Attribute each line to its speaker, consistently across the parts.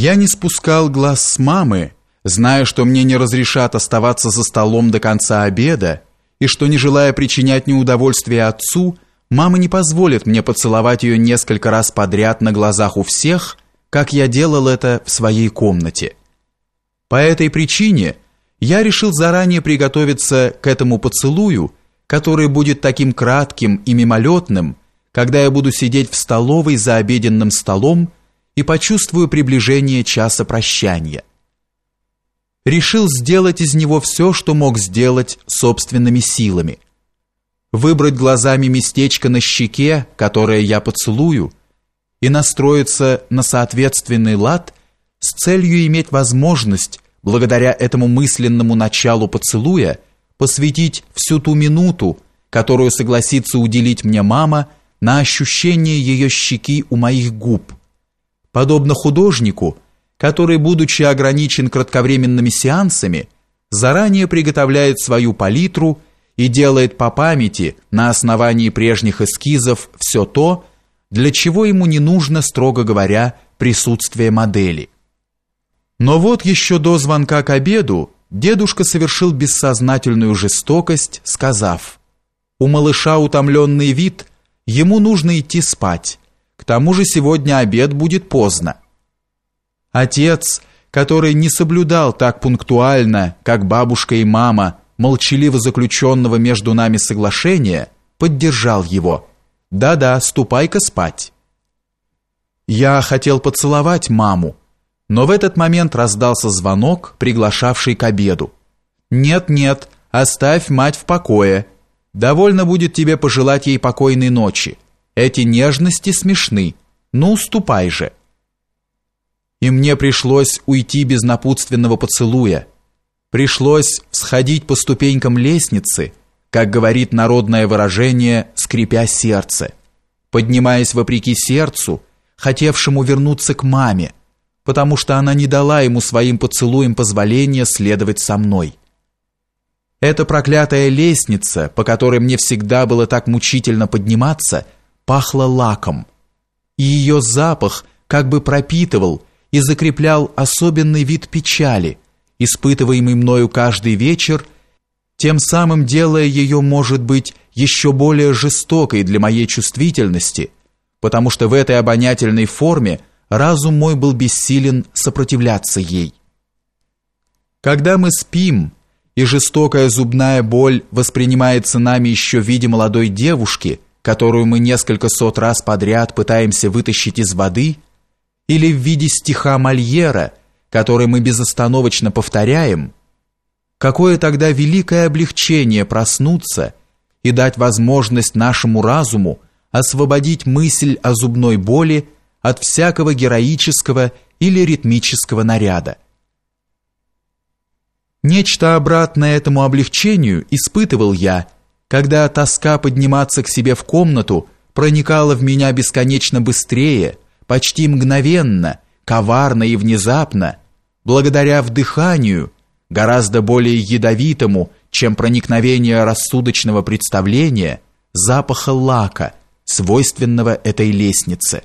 Speaker 1: Я не спускал глаз с мамы, зная, что мне не разрешат оставаться за столом до конца обеда, и что, не желая причинять неудовольствие отцу, мама не позволит мне поцеловать ее несколько раз подряд на глазах у всех, как я делал это в своей комнате. По этой причине я решил заранее приготовиться к этому поцелую, который будет таким кратким и мимолетным, когда я буду сидеть в столовой за обеденным столом и почувствую приближение часа прощания. Решил сделать из него все, что мог сделать собственными силами. Выбрать глазами местечко на щеке, которое я поцелую, и настроиться на соответственный лад с целью иметь возможность, благодаря этому мысленному началу поцелуя, посвятить всю ту минуту, которую согласится уделить мне мама, на ощущение ее щеки у моих губ, подобно художнику, который, будучи ограничен кратковременными сеансами, заранее приготовляет свою палитру и делает по памяти на основании прежних эскизов все то, для чего ему не нужно, строго говоря, присутствие модели. Но вот еще до звонка к обеду дедушка совершил бессознательную жестокость, сказав, «У малыша утомленный вид, ему нужно идти спать, к тому же сегодня обед будет поздно. Отец, который не соблюдал так пунктуально, как бабушка и мама, молчаливо заключенного между нами соглашения, поддержал его. «Да-да, ступай-ка спать». Я хотел поцеловать маму, но в этот момент раздался звонок, приглашавший к обеду. «Нет-нет, оставь мать в покое. Довольно будет тебе пожелать ей покойной ночи. Эти нежности смешны. Ну, ступай же. И мне пришлось уйти без напутственного поцелуя. Пришлось сходить по ступенькам лестницы, как говорит народное выражение, скрипя сердце, поднимаясь вопреки сердцу, хотевшему вернуться к маме, потому что она не дала ему своим поцелуем позволения следовать со мной. Эта проклятая лестница, по которой мне всегда было так мучительно подниматься – пахло лаком, и ее запах как бы пропитывал и закреплял особенный вид печали, испытываемый мною каждый вечер, тем самым делая ее, может быть, еще более жестокой для моей чувствительности, потому что в этой обонятельной форме разум мой был бессилен сопротивляться ей. Когда мы спим, и жестокая зубная боль воспринимается нами еще в виде молодой девушки – которую мы несколько сот раз подряд пытаемся вытащить из воды, или в виде стиха Мольера, который мы безостановочно повторяем, какое тогда великое облегчение проснуться и дать возможность нашему разуму освободить мысль о зубной боли от всякого героического или ритмического наряда. Нечто обратное этому облегчению испытывал я – когда тоска подниматься к себе в комнату проникала в меня бесконечно быстрее, почти мгновенно, коварно и внезапно, благодаря вдыханию, гораздо более ядовитому, чем проникновение рассудочного представления, запаха лака, свойственного этой лестнице.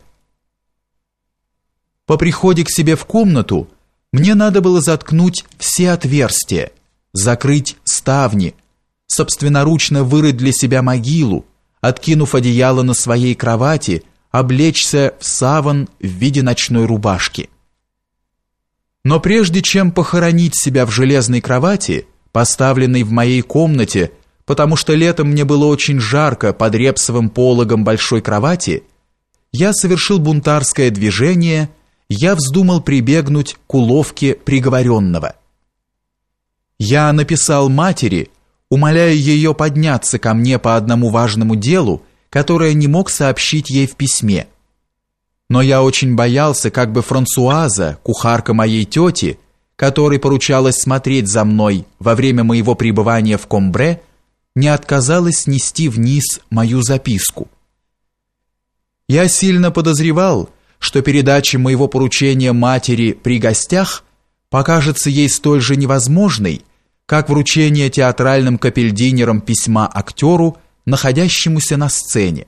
Speaker 1: По приходе к себе в комнату мне надо было заткнуть все отверстия, закрыть ставни, собственноручно вырыть для себя могилу, откинув одеяло на своей кровати, облечься в саван в виде ночной рубашки. Но прежде чем похоронить себя в железной кровати, поставленной в моей комнате, потому что летом мне было очень жарко под репсовым пологом большой кровати, я совершил бунтарское движение, я вздумал прибегнуть к уловке приговоренного. Я написал матери, умоляя ее подняться ко мне по одному важному делу, которое не мог сообщить ей в письме. Но я очень боялся, как бы Франсуаза, кухарка моей тети, которой поручалось смотреть за мной во время моего пребывания в Комбре, не отказалась нести вниз мою записку. Я сильно подозревал, что передача моего поручения матери при гостях покажется ей столь же невозможной, как вручение театральным капельдинерам письма актеру, находящемуся на сцене.